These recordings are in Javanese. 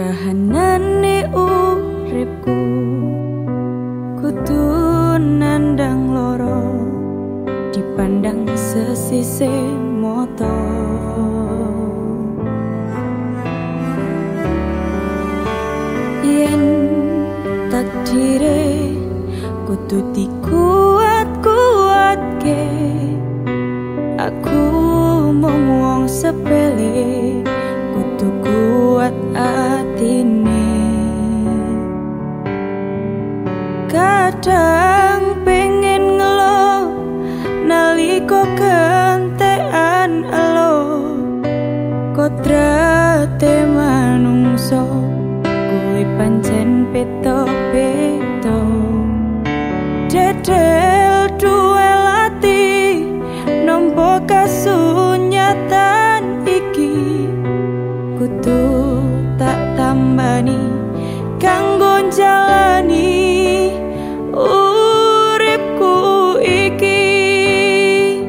kahanane uripku kudu nandang loro dipandang sesise mata yen takdire kudu dikuat kuat ke aku mung wong sepele. Kuat atine. Kadang pengen ngelo naliko kentean elo. Kodrate kanggo jalani uripku iki.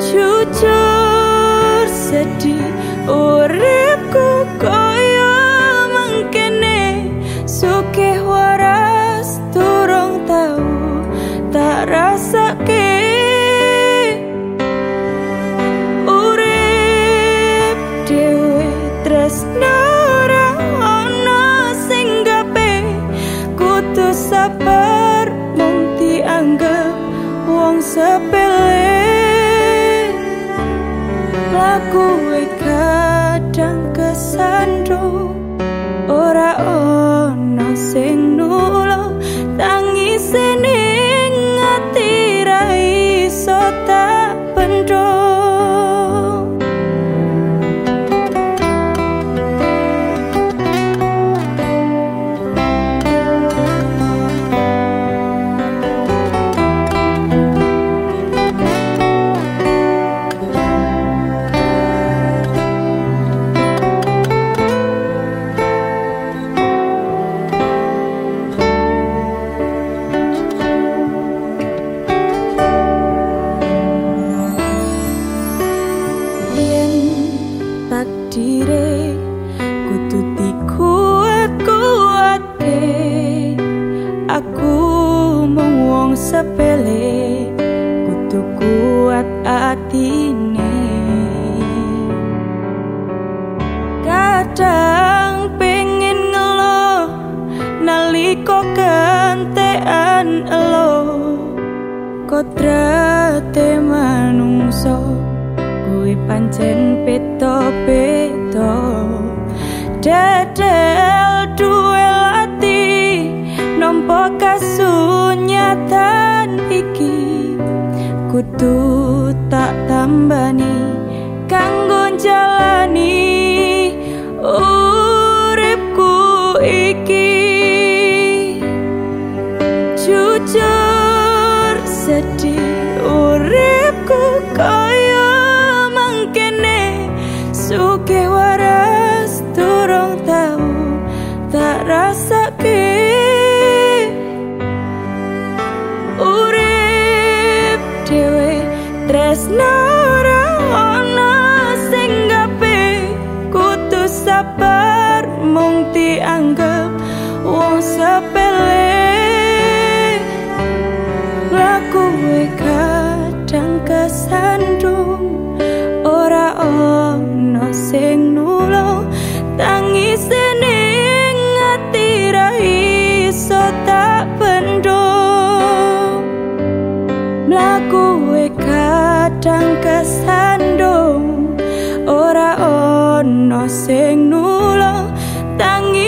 Jujur sedih uripku koyo mangkene suke waras turung tau tak rasa sabar mung dianggep wong sepele. Laku kadang kesandung ora ono sing nulo tangis ning ati ra iso kadang pengen ngelo naliko kentean elo kodrate manungso kuwi pancen peto peto dadel duel ati nompo kasunyatan iki. Kudu tak tambani kanggo jalani uripku iki. Jujur sedih uripku kaya mangkene. Suke waras turung tau tak rasa ke urip dewe tresno mung dianggep wong sepele. Laku kadang kesandung ora ono sing nulung tangis ning ati ra iso tak pendung mlaku kadang kesandung ora ono sing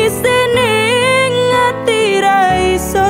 tangis ning ati ra iso